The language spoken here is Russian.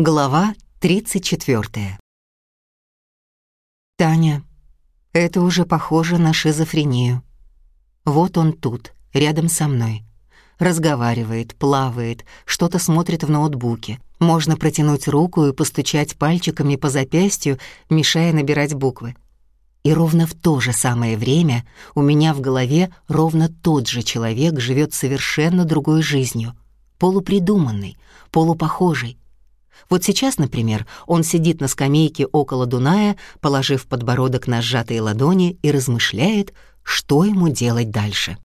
Глава 34. Таня, это уже похоже на шизофрению. Вот он тут, рядом со мной. Разговаривает, плавает, что-то смотрит в ноутбуке. Можно протянуть руку и постучать пальчиками по запястью, мешая набирать буквы. И ровно в то же самое время у меня в голове ровно тот же человек живет совершенно другой жизнью, полупридуманной, полупохожей, вот сейчас, например, он сидит на скамейке около Дуная, положив подбородок на сжатые ладони и размышляет, что ему делать дальше.